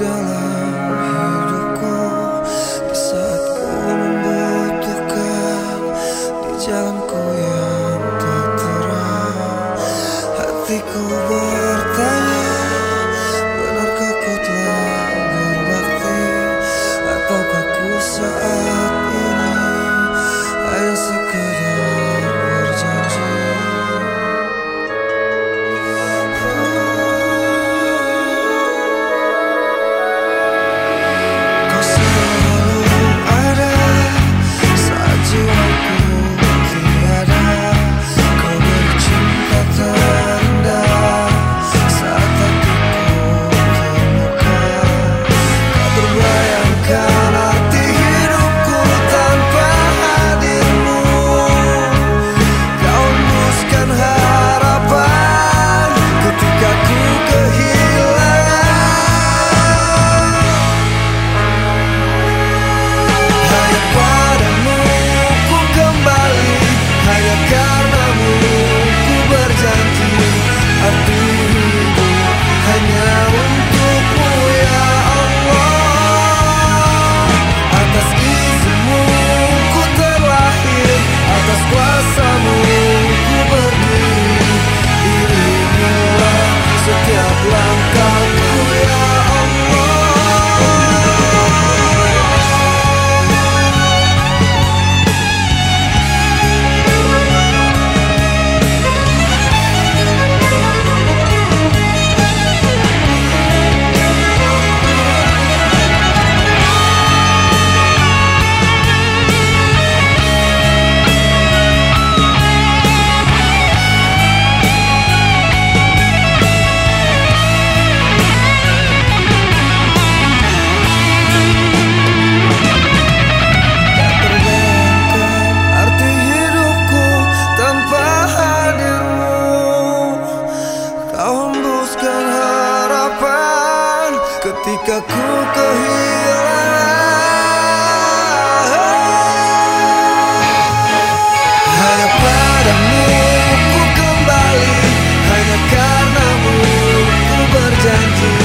dollar. hapuskan harapan ketika ku kehilangan. Hanya padamu ku kembali Hanya karenamu ku berjanji.